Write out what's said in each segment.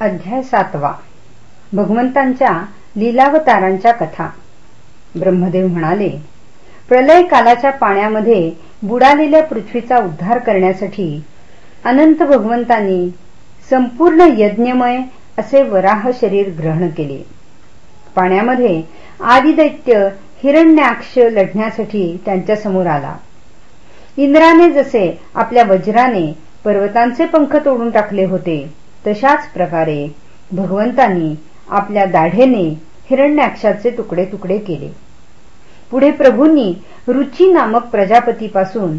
अध्याय सातवा. भगवंतांच्या लीलावतारांच्या कथा. ब्रह्मदेव म्हणाले प्रलय कालाच्या पाण्यामध्ये बुडालेल्या पृथ्वीचा उद्धार करण्यासाठी अनंत भगवंतांनी संपूर्ण यज्ञमय असे वराह शरीर ग्रहण केले. पाण्यामध्ये आदिदैत्य हिरण्याक्ष लढण्यासाठी त्यांच्यासमोर आला. इंद्राने जसे आपल्या वज्राने पर्वतांचे पंख तोडून टाकले होते तशाच प्रकारे भगवंतांनी आपल्या दाढेने हिरण्याक्षाचे तुकडे तुकडे केले. पुढे प्रभूंनी रुची नामक प्रजापतीपासून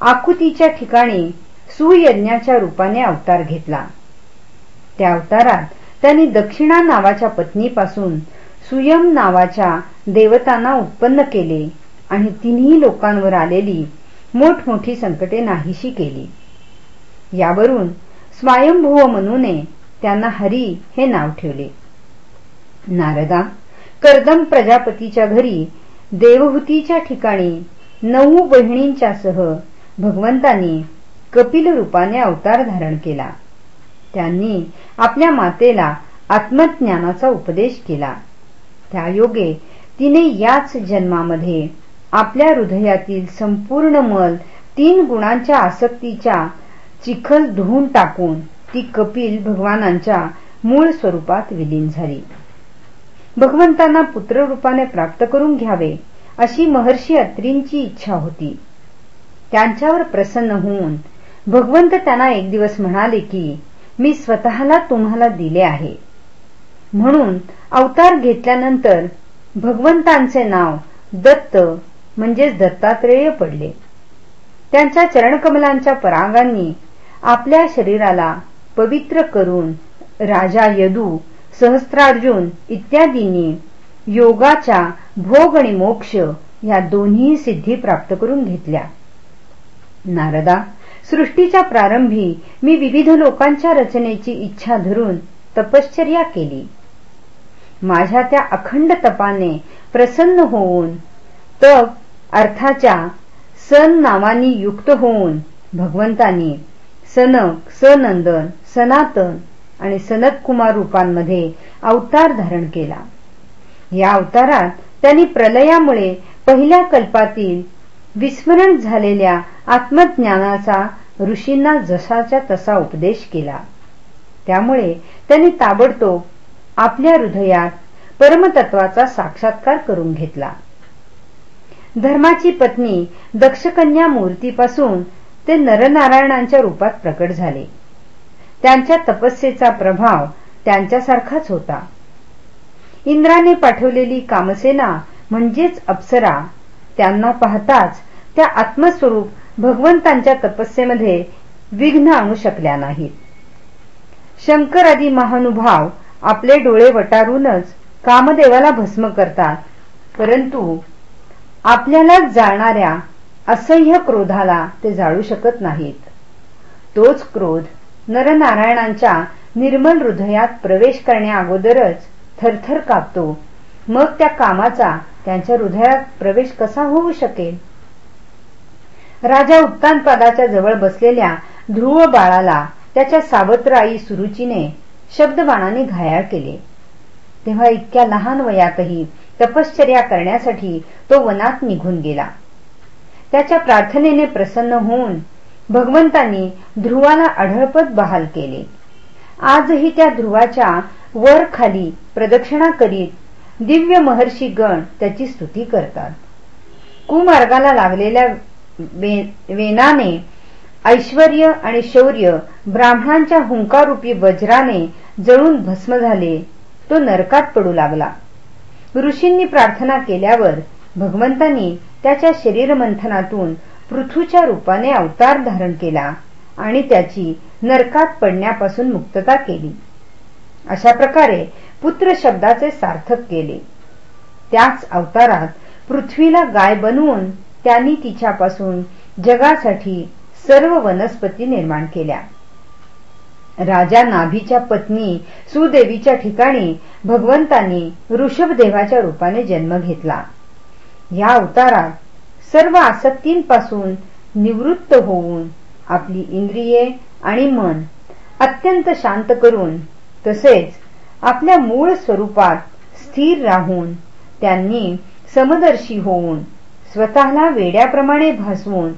आकुतीच्या ठिकाणी सुयज्ञाच्या रूपाने अवतार घेतला. त्या अवतारात त्यांनी दक्षिणा नावाच्या पत्नीपासून सुयम नावाच्या देवतांना उत्पन्न केले आणि तिन्ही लोकांवर आलेली मोठमोठी संकटे नाहीशी केली. यावरून स्वयंभुव मनूने त्यांना हरी हे नाव ठेवले. नारदा कर्दम प्रजापतीच्या घरी देवहूतीच्या ठिकाणी नऊ बहिणींच्या सह भगवंतांनी कपिल रूपाने अवतार धारण केला. त्यांनी आपल्या मातेला आत्मज्ञानाचा उपदेश केला. त्यायोगे तिने याच जन्मामध्ये आपल्या हृदयातील संपूर्ण मल तीन गुणांच्या आसक्तीच्या चिखल धुवून टाकून ती कपिल भगवानांच्या मूळ स्वरूपात विलीन झाली. भगवंतांना पुत्ररूपाने प्राप्त करून घ्यावे अशी महर्षी अत्रींची इच्छा होती. त्यांच्यावर प्रसन्न होऊन भगवंत त्यांना एक दिवस म्हणाले की मी स्वतःला तुम्हाला दिले आहे. म्हणून अवतार घेतल्यानंतर भगवंतांचे नाव दत्त म्हणजेच दत्तात्रेय पडले. त्यांच्या चरणकमलांच्या परागांनी आपल्या शरीराला पवित्र करून राजा यदू सहस्त्रार्जुन इत्यादींनी योगाच्या भोग आणि मोक्ष या दोन्ही सिद्धी प्राप्त करून घेतल्या. नारदा सृष्टीच्या प्रारंभी मी विविध लोकांच्या रचनेची इच्छा धरून तपश्चर्या केली. माझ्या त्या अखंड तपाने प्रसन्न होऊन तप अर्थाच्या सन नावानी युक्त होऊन भगवंतांनी सनक सनंदन सनातन आणि सनत कुमार रूपांमध्ये अवतार धारण केला. या अवतारात त्यांनी प्रलयामुळे पहिल्या कल्पातील विस्मरण झालेल्या आत्मज्ञानाचा ऋषींना जसाच्या तसा उपदेश केला. त्यामुळे त्यांनी ताबडतोब आपल्या हृदयात परमतत्वाचा साक्षात्कार करून घेतला. धर्माची पत्नी दक्षकन्या मूर्तीपासून ते नरनारायणांच्या रूपात प्रकट झाले. त्यांच्या तपस्येचा प्रभाव त्यांच्यासारखाच होता. इंद्राने पाठवलेली कामसेना म्हणजेच अप्सरा त्यांना पाहताच त्या आत्मस्वरूप भगवंतांच्या तपस्येमध्ये विघ्न आणू शकल्या नाहीत. शंकर आदी महानुभाव आपले डोळे वटारूनच कामदेवाला भस्म करतात परंतु आपल्यालाच जाणाऱ्या असह्य क्रोधाला ते जाळू शकत नाहीत. तोच क्रोध नरनारायणांच्या निर्मल हृदयात प्रवेश करण्याअगोदरच थरथर कापतो. मग त्या कामाचा त्यांच्या हृदयात प्रवेश कसा होऊ शकेल? राजा उत्तानपादाच्या जवळ बसलेल्या ध्रुव बाळाला त्याच्या सावत्र आई सुरुचीने शब्दबाणाने घायाळ केले. तेव्हा इतक्या लहान वयातही तपश्चर्या करण्यासाठी तो वनात निघून गेला. त्याच्या प्रार्थनेने प्रसन्न होऊन भगवंतांनी ध्रुवाला अढळपत बहाल केले. आजही त्या ध्रुवाच्या वर खाली प्रदक्षिणा करीत दिव्य महर्षी गण त्याची स्तुती करतात. कुमार्गाला लागलेल्या वेनाने ऐश्वर आणि शौर्य ब्राह्मणांच्या हुंकारूपी वज्राने जळून भस्म झाले. तो नरकात पडू लागला. ऋषींनी प्रार्थना केल्यावर भगवंतांनी त्याच्या शरीर मंथनातून पृथ्वीच्या रूपाने अवतार धारण केला आणि त्याची नरकात पडण्यापासून मुक्तता केली. अशा प्रकारे पुत्र शब्दाचे सार्थक केले. त्याच अवतारात पृथ्वीला गाय बनवून त्यांनी तिच्यापासून जगासाठी सर्व वनस्पती निर्माण केल्या. राजा नाभीच्या पत्नी सुदेवीच्या ठिकाणी भगवंतांनी ऋषभदेवाच्या रूपाने जन्म घेतला. या अवतारात सर्व आसक्तींपासून निवृत्त होऊन आपली इंद्रिये आणि मन अत्यंत शांत करून तसेच आपल्या मूळ स्वरूपात स्थिर राहून त्यांनी समदर्शी होऊन स्वतःला वेड्याप्रमाणे भासवून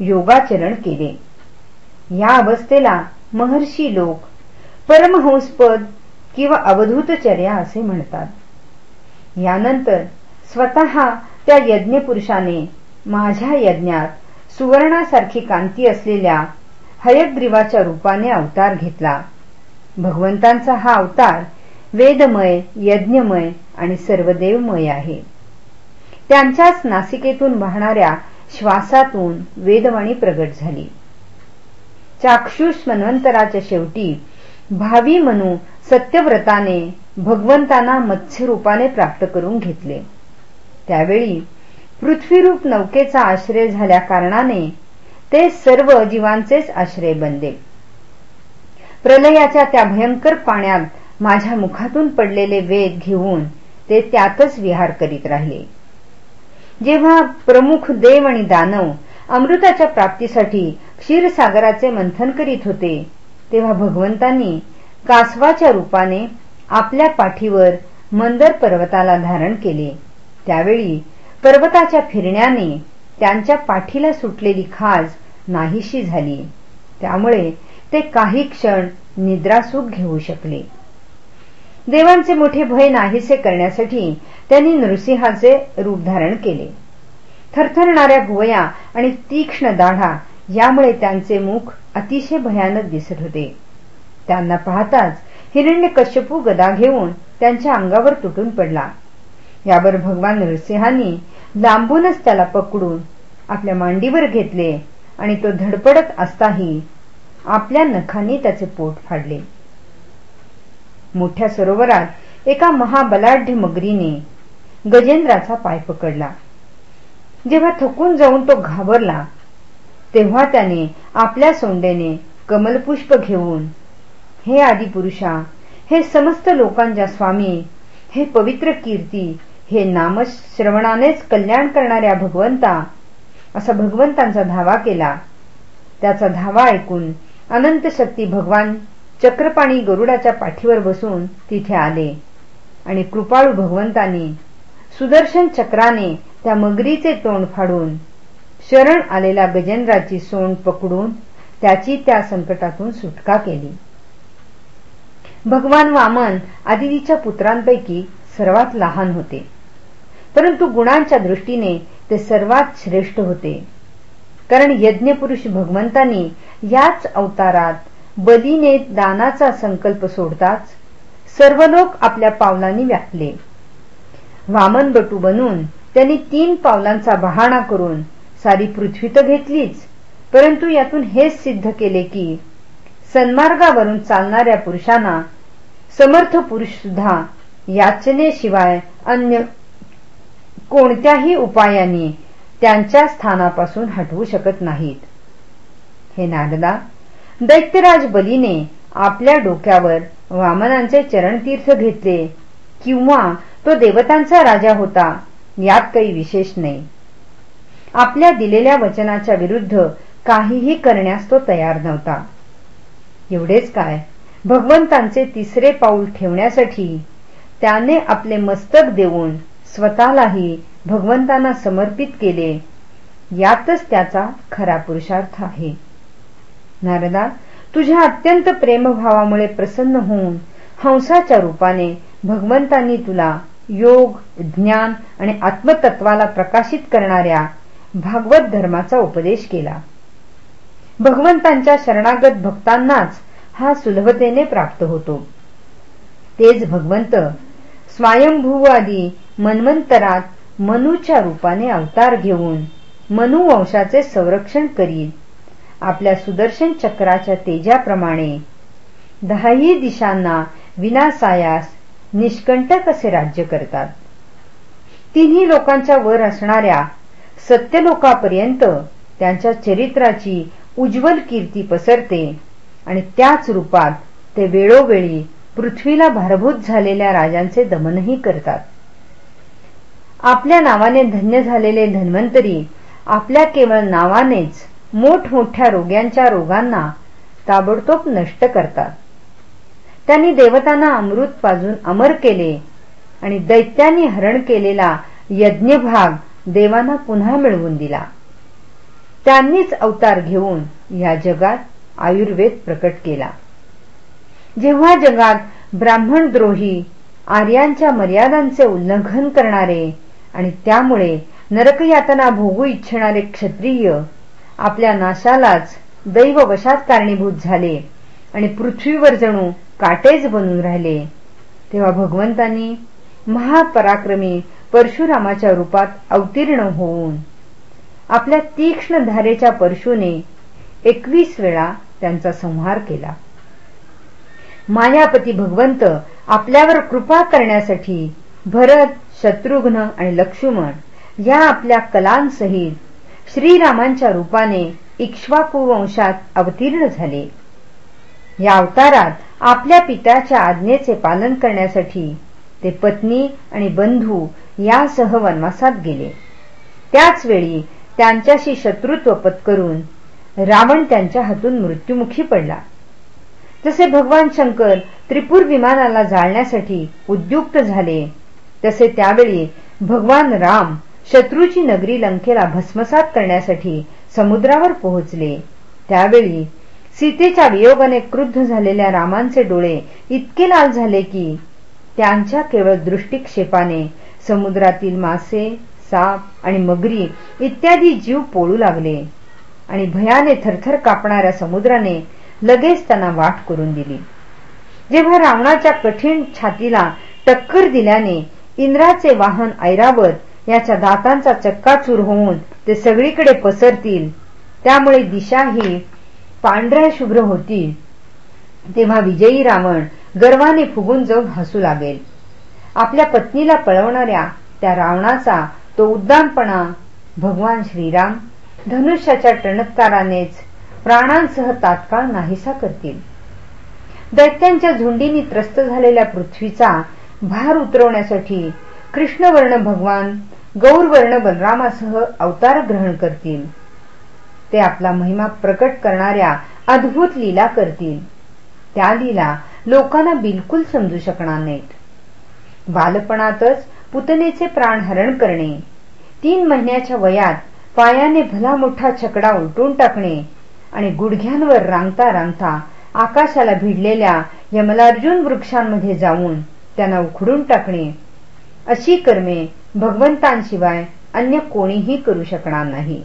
योगाचरण केले. या अवस्थेला महर्षी लोक परमहंसपद किंवा अवधूतचर्या असे म्हणतात. यानंतर स्वतः त्या यज्ञपुरुषाने माझ्या यज्ञात सुवर्णासारखी कांती असलेल्या हयग्रीवाच्या रूपाने अवतार घेतला. भगवंतांचा हा अवतार वेदमय यज्ञमय आणि सर्वदेवमय आहे. त्यांच्याच नासिकेतून वाहणाऱ्या श्वासातून वेदवाणी प्रगट झाली. चाक्षुष मन्वंतराच्या शेवटी भावी मनू सत्यव्रताने भगवंतांना मत्स्यरूपाने प्राप्त करून घेतले. त्यावेळी पृथ्वीरूप नौकेचा आश्रय झाल्या कारणाने ते सर्व जीवांचेच आश्रय बनले. प्रलयाच्या त्या भयंकर पाण्यात माझ्या मुखातून पडलेले वेद घेऊन ते त्यातच विहार करीत राहिले. जेव्हा प्रमुख देव आणि दानव अमृताच्या प्राप्तीसाठी क्षीरसागराचे मंथन करीत होते तेव्हा भगवंतांनी कासवाच्या रूपाने आपल्या पाठीवर मंदर पर्वताला धारण केले. त्यावेळी पर्वताच्या फिरण्याने त्यांच्या पाठीला सुटलेली खाज नाहीशी झाली. त्यामुळे ते काही क्षण निद्रासुख घेऊ शकले. देवांचे मोठे भय नाहीसे करण्यासाठी त्यांनी नृसिंहाचे रूप धारण केले. थरथरणाऱ्या भुवया आणि तीक्ष्ण दाढा यामुळे त्यांचे मुख अतिशय भयानक दिसत होते. त्यांना पाहताच हिरण्य कश्यपू गदा घेऊन त्यांच्या अंगावर तुटून पडला. यावर भगवान नरसिंहांनी लांबूनच त्याला पकडून आपल्या मांडीवर घेतले आणि तो धडपडत असताही आपल्या नखांनी त्याचे पोट फाडले. मोठ्या सरोवरात एका महाबलाढ्य मगरीने गजेंद्राचा पाय पकडला. जेव्हा थकून जाऊन तो घाबरला तेव्हा त्याने आपल्या सोंडेने कमलपुष्प घेऊन हे आदिपुरुषा हे समस्त लोकांच्या स्वामी हे पवित्र कीर्ती हे नामश्रवणानेच कल्याण करणाऱ्या भगवंता असा भगवंतांचा धावा केला. त्याचा धावा ऐकून अनंत शक्ती भगवान चक्रपाणी गरुडाच्या पाठीवर बसून तिथे आले आणि कृपाळू भगवंतांनी सुदर्शन चक्राने त्या मगरीचे तोंड फाडून शरण आलेल्या गजेंद्राची सोंड पकडून त्याची त्या संकटातून सुटका केली. भगवान वामन आदितीच्या पुत्रांपैकी सर्वात लहान होते. परंतु गुणांच्या दृष्टीने ते सर्वात श्रेष्ठ होते. कारण यज्ञपुरुष भगवंतांनी याच अवतारात बलीने दानाचा संकल्प सोडताच सर्व लोक आपल्या पावलांनी व्यापले. वामन बटू बनून त्यांनी तीन पावलांचा बहाणा करून सारी पृथ्वी तर घेतलीच परंतु यातून हेच सिद्ध केले की सन्मार्गावरून चालणाऱ्या पुरुषांना समर्थ पुरुष सुद्धा याचनेशिवाय अन्य कोणत्याही उपायाने त्यांच्या स्थानापासून हटवू शकत नाहीत. हे नारदा दैत्यराज बलीने आपल्या डोक्यावर वामनांचे चरणतीर्थ घेतले किंवा तो देवतांचा राजा होता यात काही विशेष नाही. आपल्या दिलेल्या वचनाच्या विरुद्ध काहीही करण्यास तो तयार नव्हता. एवढेच काय भगवंतांचे तिसरे पाऊल ठेवण्यासाठी त्याने आपले मस्तक देऊन स्वतःलाही भगवंतांना समर्पित केले. यातच त्याचा खरा पुरुषार्थ आहे. नारदा तुझ्या अत्यंत प्रेमभावामुळे प्रसन्न होऊन हंसाच्या रूपाने भगवंतांनी तुला योग ज्ञान आणि आत्मतत्वाला प्रकाशित करणाऱ्या भागवत धर्माचा उपदेश केला. भगवंतांच्या शरणागत भक्तांनाच हा सुलभतेने प्राप्त होतो. तेच भगवंत स्वयंभूवादी मन्वंतरात मनूच्या रूपाने अवतार घेऊन मनु वंशाचे संरक्षण करीत आपल्या सुदर्शन चक्राच्या तेजाप्रमाणे दहाही दिशांना विनासायास निष्कंटक असे राज्य करतात? तिन्ही लोकांच्या वर असणाऱ्या सत्यलोकापर्यंत त्यांच्या चरित्राची उज्ज्वल कीर्ती पसरते आणि त्याच रूपात ते वेळोवेळी पृथ्वीला भारभूत झालेल्या राजांचे दमनही करतात. आपल्या नावाने धन्य झालेले धन्वंतरी आपल्या केवळ नावानेच मोठमोठ्या रोग्यांच्या रोगांना ताबडतोब नष्ट करतात. त्यांनी देवतांना अमृत पाजून अमर केले आणि दैत्यांनी हरण केलेला यज्ञभाग देवांना पुन्हा मिळवून दिला. त्यांनीच अवतार घेऊन या जगात आयुर्वेद प्रकट केला. जेव्हा जगात ब्राह्मणद्रोही आर्यांच्या मर्यादांचे उल्लंघन करणारे आणि त्यामुळे नरकयातना भोगू इच्छिणारे क्षत्रिय आपल्या नाशालाच दैववशात कारणीभूत झाले आणि पृथ्वीवर जणू काटेच बनून राहिले. तेव्हा भगवंतांनी महापराक्रमी परशुरामाच्या रूपात अवतीर्ण होऊन आपल्या तीक्ष्ण धारेच्या परशुने एकवीस वेळा त्यांचा संहार केला. मायापती भगवंत आपल्यावर कृपा करण्यासाठी भरत शत्रुघ्न आणि लक्ष्मण या आपल्या कलांसहित श्रीरामांच्या रूपाने इक्ष्वाकू वंशात अवतीर्ण झाले. या अवतारात आपल्या पित्याच्या आज्ञेचे पालन करण्यासाठी ते पत्नी आणि बंधू यासह वनवासात गेले. त्याचवेळी त्यांच्याशी शत्रुत्व पत्करून रावण त्यांच्या हातून मृत्युमुखी पडला. जसे भगवान शंकर त्रिपूर विमानाला जाळण्यासाठी उद्युक्त झाले. तसे त्यावेळी भगवान राम शत्रूची नगरी लंकेला भस्मसात करण्यासाठी समुद्रावर पोहोचले. त्यावेळी सीतेच्या वियोगाने क्रुद्ध झालेल्या रामांचे डोळे इतके लाल झाले की त्यांच्या केवळ दृष्टिक्षेपाने समुद्रातील मासे साप आणि मगरी इत्यादी जीव पोळू लागले आणि भयाने थरथर कापणाऱ्या समुद्राने लगेच त्यांना वाट करून दिली. जेव्हा रावणाच्या कठीण छातीला टक्कर दिल्याने इंद्राचे वाहन ऐरावत याच्या दातांचा चक्काचूर होऊन ते सगळीकडे पसरतील त्यामुळे दिशा ही पांढऱ्या शुभ्र होती. तेव्हा विजयी रावण गर्वाने फुगून जाऊन हसू लागेल. आपल्या पत्नीला पळवणाऱ्या त्या रावणाचा तो उद्दामपणा भगवान श्रीराम धनुष्याच्या टणत्कारानेच प्राणांसह तात्काळ नाहीसा करतील. दैत्यांच्या झुंडीनी त्रस्त झालेल्या पृथ्वीचा भार उतरवण्यासाठी कृष्णवर्ण भगवान गौरवर्ण बलरामासह अवतार ग्रहण करतील. ते आपला महिमा प्रकट करणाऱ्या अद्भुत लीला करतील. त्या लीला लोकांना बिलकुल समजू शकणार नाहीत. बालपणातच पुतनेचे प्राण हरण करणे तीन महिन्याच्या वयात पायाने भला मोठा छकडा उलटून टाकणे आणि गुडघ्यांवर रांगता रांगता आकाशाला भिडलेल्या यमलार्जुन वृक्षांमध्ये जाऊन त्यांना उखडून टाकणे. अशी कर्मे भगवंतांशिवाय अन्य कोणीही करू शकणार नाही.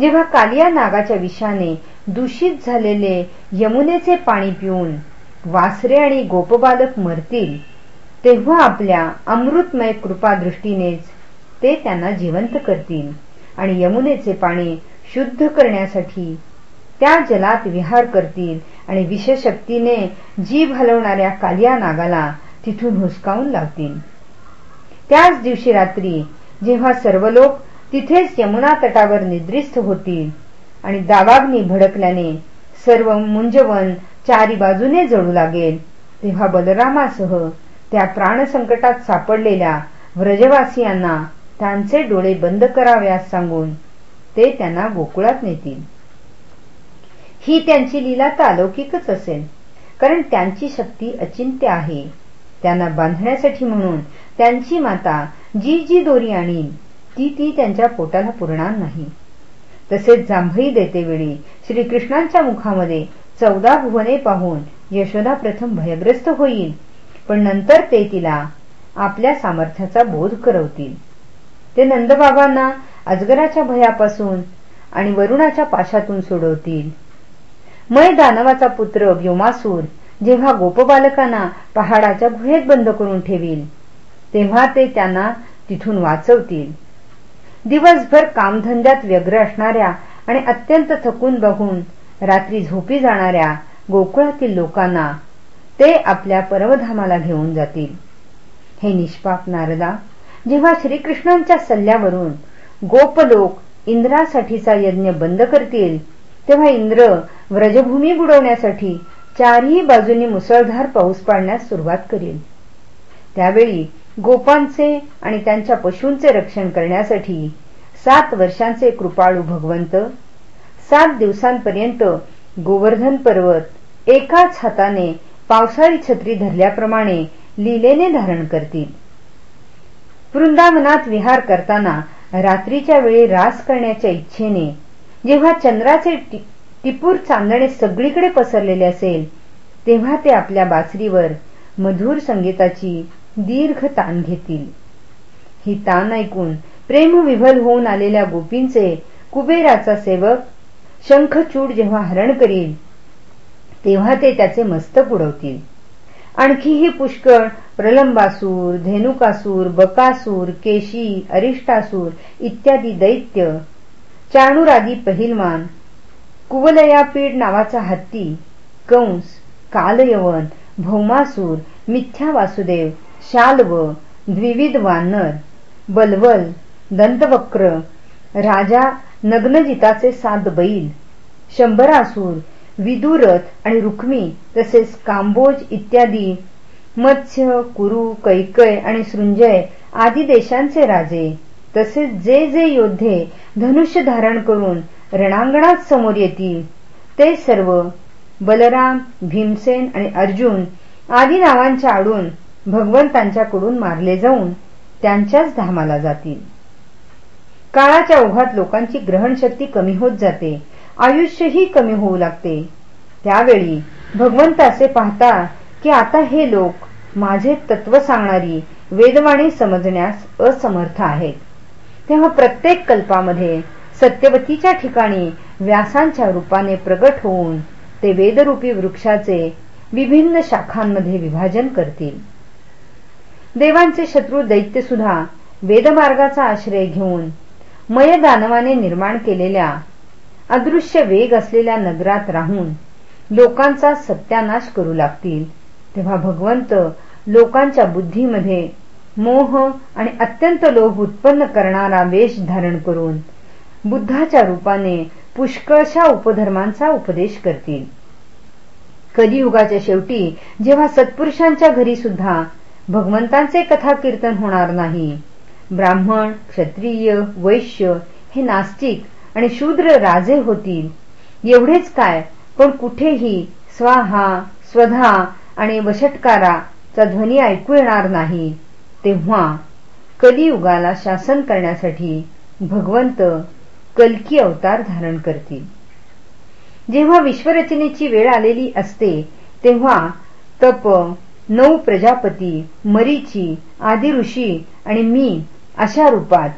जेव्हा कालिया नागाच्या विषाने दूषित झालेले यमुनेचे पाणी पिऊन वासरे आणि गोपबालक मरतील तेव्हा आपल्या अमृतमय कृपादृष्टीनेच ते त्यांना जिवंत करतील आणि यमुनेचे पाणी शुद्ध करण्यासाठी त्या जलात विहार करतील आणि विषशक्तीने जीव हलवणाऱ्या कालिया नागाला तिथून हुसकावून लावतील. त्याच दिवशी रात्री जेव्हा सर्व लोक तिथेच यमुना तटावर निद्रिस्त होतील आणि दावाग्नी भडकल्याने सर्व मुंजवन चारी बाजूने जळू लागेल तेव्हा बलरामासह त्या प्राणसंकटात सापडलेल्या व्रजवासियांना त्यांचे डोळे बंद कराव्यास सांगून ते त्यांना गोकुळात नेतील. ही त्यांची लीला तर अलौकिकच असेल कारण त्यांची शक्ती अचिंत्य आहे. त्यांना बांधण्यासाठी म्हणून त्यांची माता जी जी दोरी आणील ती ती त्यांच्या पोटाला पुरणार नाही. तसेच जांभई देतेवेळी श्रीकृष्णांच्या मुखामध्ये चौदा भुवने पाहून यशोदा प्रथम भयग्रस्त होईल पण नंतर ते तिला आपल्या सामर्थ्याचा बोध करवतील. ते नंदबाबांना अजगराच्या भयापासून आणि वरुणाच्या पाशातून सोडवतील. मय दानवाचा पुत्र व्योमासूर जेव्हा गोपबालकांना पहाडाच्या गुहेत बंद करून ठेवील तेव्हा ते त्यांना तिथून वाचवतील. दिवसभर कामधंद्यात व्यग्र असणाऱ्या आणि अत्यंत थकून बघून रात्री झोपी जाणाऱ्या गोकुळातील लोकांना ते आपल्या परमधामाला घेऊन जातील. हे निष्पाप नारदा जेव्हा श्रीकृष्णांच्या सल्ल्यावरून गोपलोक इंद्रासाठीचा यज्ञ बंद करतील. तेव्हा इंद्र व्रजभूमी बुडवण्यासाठी चारही बाजूनी मुसळधार पाऊस पाडण्यास सुरुवात करेल. त्यावेळी गोपांचे आणि त्यांच्या पशूंचे रक्षण करण्यासाठी सात वर्षांचे कृपाळू भगवंत सात दिवसांपर्यंत गोवर्धन पर्वत एकाच हाताने पावसाळी छत्री धरल्याप्रमाणे लिलेने धारण करतील. वृंदावनात विहार करताना रात्रीच्या वेळी रास करण्याच्या इच्छेने जेव्हा चंद्राचे टिपूर चांदणे सगळीकडे पसरलेले असेल तेव्हा ते आपल्या बासरीवर मधुर संगीताची दीर्घ ताण घेतील. ही ताण ऐकून प्रेमविभल होऊन आलेल्या गोपींचे कुबेराचा सेवक शंखचूड जेव्हा हरण करील तेव्हा ते त्याचे मस्तक उडवतील. आणखीही पुष्कळ प्रलंबासूर धेनुकासूर बकासूर केशी अरिष्टासूर इत्यादी दैत्य चाणूरादी पहिलवान कुवलयापीड नावाचा हत्ती कंस कालयवन भौमासूर मिथ्या वासुदेव शाल्व द्विविध वानर बलवल दंतवक्र राजा नग्नजिताचे सात बैल शंभरासूर विदुरथ आणि रुक्मी तसेच कांबोज इत्यादी मत्स्य कुरु कैकय आणि सृंजय आदी देशांचे राजे. तसेच जे जे योद्धे धनुष्य धारण करून रणांगणात समोर येतील ते सर्व बलराम भीमसेन आणि अर्जुन आदी नावांच्या आडून भगवंतांच्याकडून मारले जाऊन त्यांच्याच धामाला जातील. काळाच्या ओघात लोकांची ग्रहणशक्ती कमी होत जाते. आयुष्यही कमी होऊ लागते. त्यावेळी भगवंत असे पाहता की आता हे लोक माझे तत्व सांगणारी वेदवाणी समजण्यास असमर्थ आहेत. तेव्हा प्रत्येक कल्पामध्ये सत्यवतीच्या ठिकाणी व्यासांच्या रूपाने प्रगट होऊन ते वेदरूपी वृक्षाचे विभिन्न शाखांमध्ये विभाजन करतील. देवांचे शत्रू दैत्य सुद्धा वेदमार्गाचा आश्रय घेऊन मय दानवाने निर्माण केलेल्या अदृश्य वेग असलेल्या नगरात राहून लोकांचा सत्यानाश करू लागतील. तेव्हा भगवंत लोकांच्या बुद्धीमध्ये मोह आणि अत्यंत लोभ उत्पन्न करणारा वेश धारण करून बुद्धाच्या रूपाने पुष्कळशा उपधर्मांचा उपदेश करतील. कलियुगाच्या शेवटी जेव्हा सत्पुरुषांच्या घरी सुद्धा भगवंतांचे कथा कीर्तन होणार नाही ब्राह्मण क्षत्रिय वैश्य हे नास्तिक आणि शूद्र राजे होतील. एवढेच काय पण कुठेही स्वाहा स्वधा आणि वशटकाराचा ध्वनी ऐकू येणार नाही. तेव्हा कलियुगाला शासन करण्यासाठी भगवंत कलकी अवतार धारण करतील. जेव्हा विश्वरचनेची वेळ आलेली असते तेव्हा तप नऊ प्रजापती मरीची आदी ऋषी आणि मी अशा रूपात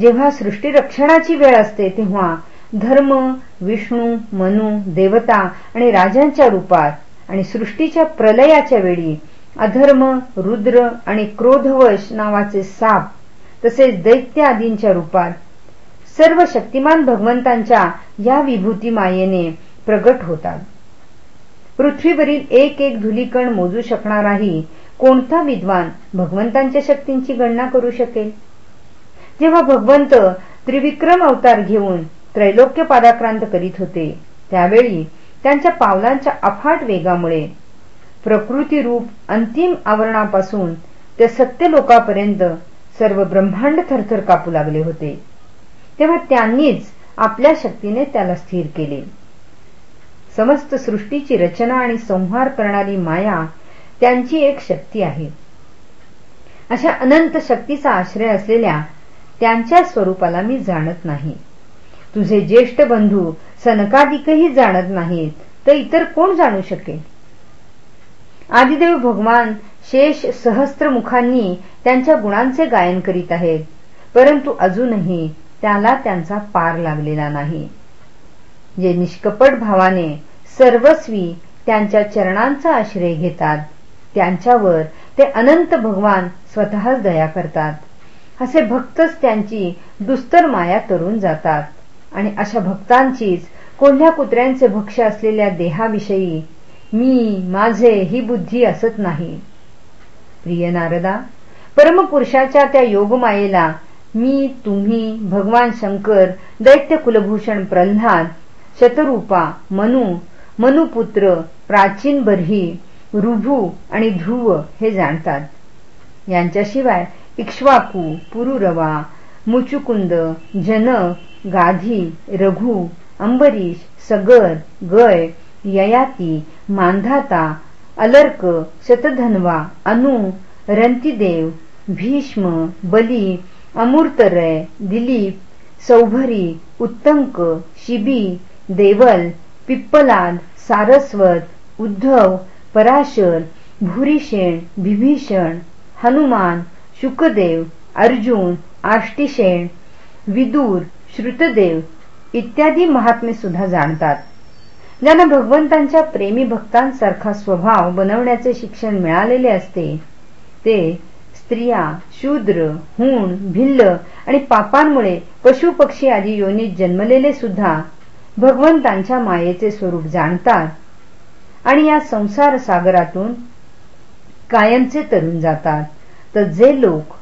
जेव्हा सृष्टीरक्षणाची वेळ असते तेव्हा धर्म विष्णू मनु देवता आणि राजांच्या रूपात आणि सृष्टीच्या प्रलयाच्या वेळी अधर्म रुद्र आणि क्रोधवश नावाचे साप तसेच दैत्य आदींच्या रूपात सर्व शक्तिमान भगवंतांच्या या विभूती मायेने प्रगट होतात. पृथ्वीवरील एक एक धुलीकण मोजू शकणाराही कोणता विद्वान भगवंतांच्या शक्तींची गणना करू शकेल? जेव्हा भगवंत त्रिविक्रम अवतार घेऊन त्रैलोक्य पादाक्रांत करीत होते. त्यावेळी त्यांच्या पावलांच्या अफाट वेगामुळे प्रकृती रूप अंतिम आवरणापासून ते सत्य लोकापर्यंत सर्व ब्रह्मांड थरथर कापू लागले होते. तेव्हा त्यांनीच आपल्या शक्तीने त्याला स्थिर केले. समस्त सृष्टीची रचना आणि संहार करणारी माया त्यांची एक शक्ती आहे. अशा अनंत शक्तीचा आश्रय असलेल्या त्यांच्या स्वरूपाला मी जाणत नाही. तुझे ज्येष्ठ बंधू सनकादिकही जाणत नाहीत तर इतर कोण जाणू शकेल? आदिदेव भगवान शेष सहस्त्र मुखांनी त्यांच्या गुणांचे गायन करीत आहेत परंतु अजूनही त्याला त्यांचा पार लागलेला नाही. जे निष्कपट भावाने सर्वस्वी त्यांच्या चरणांचा आश्रय घेतात त्यांच्यावर ते अनंत भगवान स्वतःच दया करतात. असे भक्तच त्यांची दुस्तर माया तरून जातात. आणि अशा भक्तांचीच कोल्ह्या कुत्र्यांचे भक्ष असलेल्या देहाविषयी मी माझे ही बुद्धी असत नाही. प्रिय नारदा परमपुरुषाच्या त्या योगमायेला मी तुम्ही भगवान शंकर दैत्य कुलभूषण प्रल्हाद शतरूपा मनु मनुपुत्र प्राचीन बर्ही रुभू आणि ध्रुव हे जाणतात. यांच्याशिवाय इक्ष्वाकू पुरुरवा मुचुकुंद जनक गाधी रघु अंबरीश सगर गय ययाती मांधाता अलर्क शतधन्वा अनु रंतीदेव भीष्म बली अमूर्तरय दिलीप सौभरी उत्तंक शिबी देवल पिप्पलाद सारस्वत उद्धव पराशर भूरिषेण विभीषण हनुमान शुकदेव अर्जुन आष्टीशेण विदूर श्रुतदेव इत्यादी महात्मे सुद्धा जाणतात. ज्यांना भगवंतांच्या प्रेमी भक्तांसारखा स्वभाव बनवण्याचे शिक्षण मिळालेले असते ते स्त्रिया शूद्र हुण भिल्ल आणि पापांमुळे पशु पक्षी आदी योनीत जन्मलेले सुद्धा भगवंतांच्या मायेचे स्वरूप जाणतात आणि या संसार सागरातून कायमचे तरुण जातात. तर जे लोक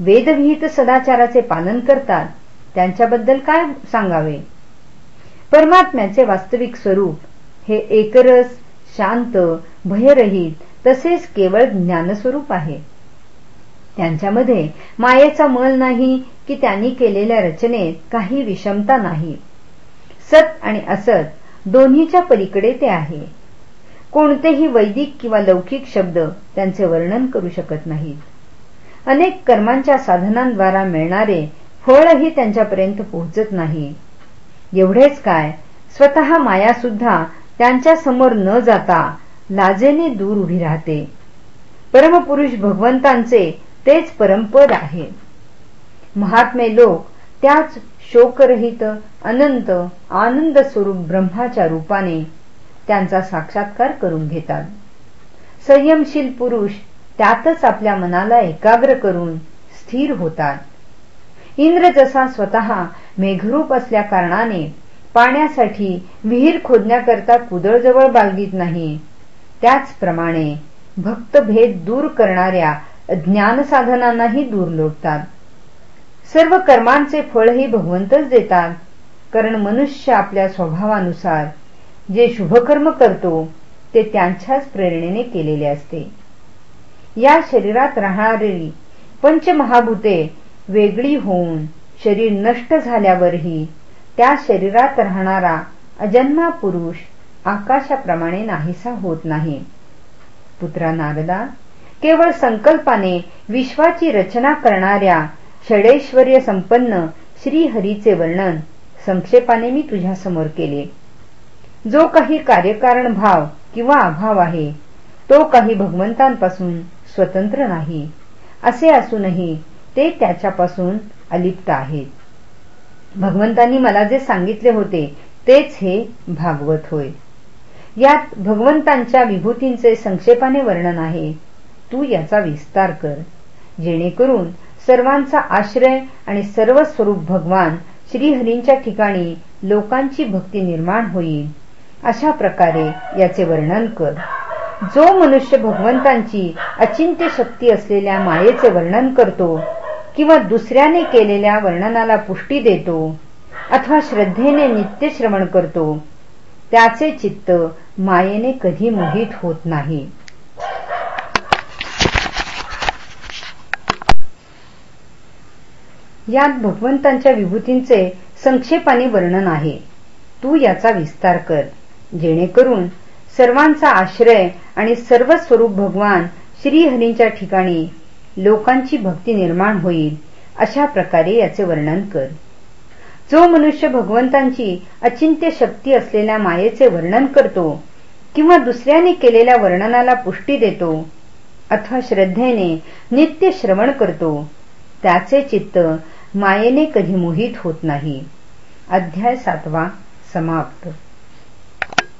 वेदविहित सदाचाराचे पालन करतात त्यांच्याबद्दल काय सांगावे? परमात्म्याचे वास्तविक स्वरूप हे एकरस शांत भयरहित तसेच केवळ ज्ञानस्वरूप आहे. त्यांच्यामध्ये मायेचा मल नाही की त्यांनी केलेल्या रचनेत काही विषमता नाही. सत आणि असत दोन्हीच्या पलीकडे ते आहे. कोणतेही वैदिक किंवा लौकिक शब्द त्यांचे वर्णन करू शकत नाहीत. अनेक कर्मांच्या साधनांद्वारा मिळणारे फळही त्यांच्यापर्यंत पोहोचत नाही. एवढेच काय स्वतः माया सुद्धा त्यांच्यासमोर न जाता लाजेने दूर उभी राहते. परमपुरुष भगवंतांचे तेच परमपद आहे. महात्मे लोक त्याच शोकरहित अनंत आनंद स्वरूप ब्रह्माच्या रूपाने त्यांचा साक्षात्कार करून घेतात. संयमशील पुरुष त्यातच आपल्या मनाला एकाग्र करून स्थिर होतात. इंद्र जसा स्वतः मेघरूप असल्या कारणाने पाण्यासाठी विहीर खोदण्याकरता कुदळजवळ बालगीत नाही. त्याचप्रमाणे भक्तभेद दूर करणाऱ्या ज्ञान साधनांनाही दूर लोटतात. सर्व कर्मांचे फळही भगवंतच देतात कारण मनुष्य आपल्या स्वभावानुसार जे शुभकर्म करतो ते त्यांच्याच प्रेरणेने केलेले असते. या शरीरात राहणारी पंचमहाभूते वेगळी होऊन शरीर नष्ट झाल्यावरही त्या शरीरात राहणारा अजन्मा पुरुष आकाशाप्रमाणे नाहीसा होत नाही. पुत्रा नारदा केवळ संकल्पाने विश्वाची रचना करणाऱ्या षडेश्वर्य संपन्न श्रीहरीचे वर्णन संक्षेपाने मी तुझ्यासमोर केले. जो काही कार्यकारण भाव किंवा अभाव आहे तो काही भगवंतांपासून स्वतंत्र नाही. असे असूनही ते त्याच्यापासून अलिप्त आहेत. भगवंतांनी मला जे सांगितले होते तेच हे भागवत होय. यात भगवंतांच्या विभूतींचे संक्षेपाने वर्णन आहे. तू याचा विस्तार कर. जेणेकरून सर्वांचा आश्रय आणि सर्व स्वरूप भगवान श्रीहरींच्या ठिकाणी लोकांची भक्ती निर्माण होईल. अशा प्रकारे याचे वर्णन कर. जो मनुष्य भगवंतांची अचिंत्य शक्ती असलेल्या मायेचे वर्णन करतो किंवा दुसऱ्याने केलेल्या वर्णनाला पुष्टी देतो अथवा श्रद्धेने नित्य श्रवण करतो त्याचे चित्त मायेने कधी मोहित होत नाही. यात भगवंतांच्या विभूतींचे संक्षेपाने वर्णन आहे. तू याचा विस्तार कर. जेणेकरून सर्वांचा आश्रय आणि सर्व स्वरूप भगवान श्रीहरींच्या ठिकाणी लोकांची भक्ती निर्माण होईल अशा प्रकारे याचे वर्णन कर. जो मनुष्य भगवंतांची अचिंत्य शक्ती असलेल्या मायेचे वर्णन करतो किंवा दुसऱ्याने केलेल्या वर्णनाला पुष्टी देतो अथवा श्रद्धेने नित्य श्रवण करतो त्याचे चित्त मायेने कधी मोहित होत नाही. अध्याय सातवा समाप्त.